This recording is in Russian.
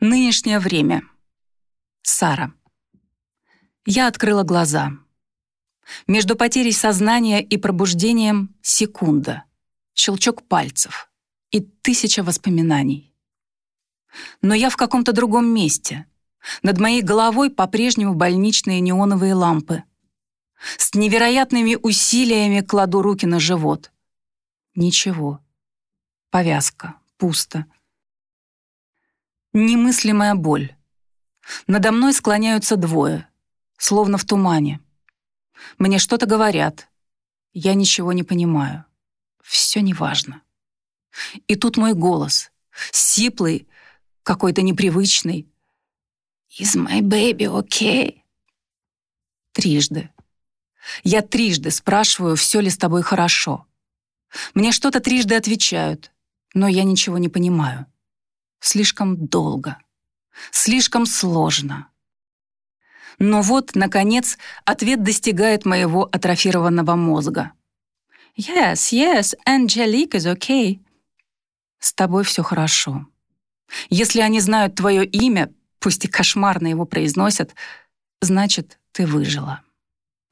Нынешнее время. Сара. Я открыла глаза. Между потерей сознания и пробуждением — секунда, щелчок пальцев и тысяча воспоминаний. Но я в каком-то другом месте. Над моей головой по-прежнему больничные неоновые лампы. С невероятными усилиями кладу руки на живот. Ничего. Повязка. Пусто. Немыслимая боль. Надо мной склоняются двое, словно в тумане. Мне что-то говорят. Я ничего не понимаю. Все неважно. И тут мой голос, сиплый, какой-то непривычный. «Is my baby okay?» Трижды. Я трижды спрашиваю, все ли с тобой хорошо. Мне что-то трижды отвечают, но я ничего не понимаю. Слишком долго. Слишком сложно. Но вот, наконец, ответ достигает моего атрофированного мозга. «Yes, yes, Angelique is okay». «С тобой все хорошо. Если они знают твое имя, пусть и кошмарно его произносят, значит, ты выжила».